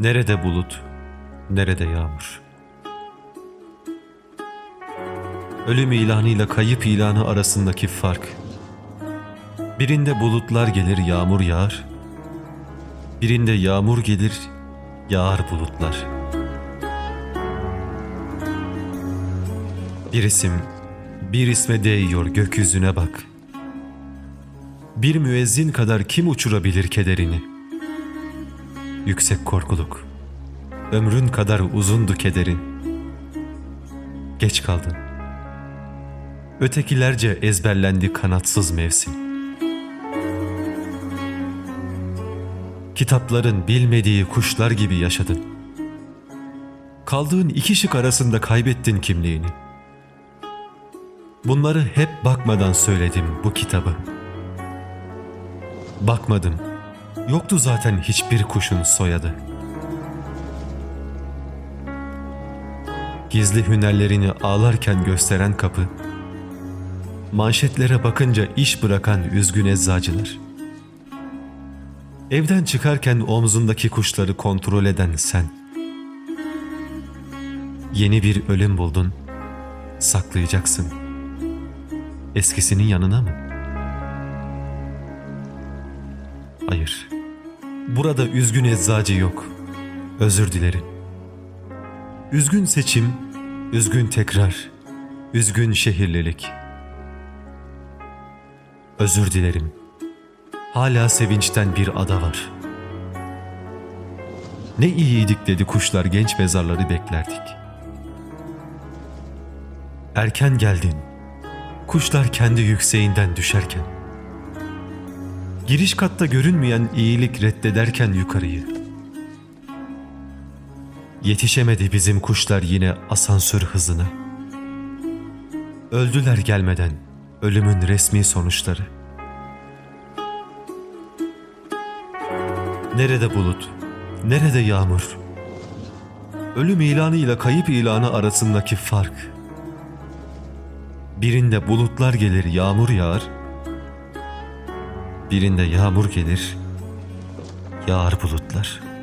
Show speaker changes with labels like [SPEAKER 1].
[SPEAKER 1] Nerede bulut, nerede yağmur? Ölüm ilanıyla kayıp ilanı arasındaki fark. Birinde bulutlar gelir yağmur yağar, birinde yağmur gelir yağar bulutlar.'' Bir isim, bir isme değiyor gökyüzüne bak. Bir müezzin kadar kim uçurabilir kederini?'' yüksek korkuluk. Ömrün kadar uzundu kederin. Geç kaldın. Ötekilerce ezberlendi kanatsız mevsim. Kitapların bilmediği kuşlar gibi yaşadın. Kaldığın iki şık arasında kaybettin kimliğini. Bunları hep bakmadan söyledim bu kitabı. Bakmadım Yoktu zaten hiçbir kuşun soyadı. Gizli hünerlerini ağlarken gösteren kapı, manşetlere bakınca iş bırakan üzgün eczacılar. Evden çıkarken omzundaki kuşları kontrol eden sen. Yeni bir ölüm buldun, saklayacaksın. Eskisinin yanına mı?'' Hayır. Burada üzgün eczacı yok. Özür dilerim. Üzgün seçim, üzgün tekrar, üzgün şehirlilik. Özür dilerim. Hala sevinçten bir ada var. Ne iyiydik dedi kuşlar genç mezarları beklerdik. Erken geldin. Kuşlar kendi yükseğinden düşerken. Giriş katta görünmeyen iyilik reddederken yukarıyı. Yetişemedi bizim kuşlar yine asansör hızına. Öldüler gelmeden ölümün resmi sonuçları. Nerede bulut, nerede yağmur? Ölüm ilanı ile kayıp ilanı arasındaki fark. Birinde bulutlar gelir, yağmur yağar, Birinde yağmur gelir, yağar bulutlar.''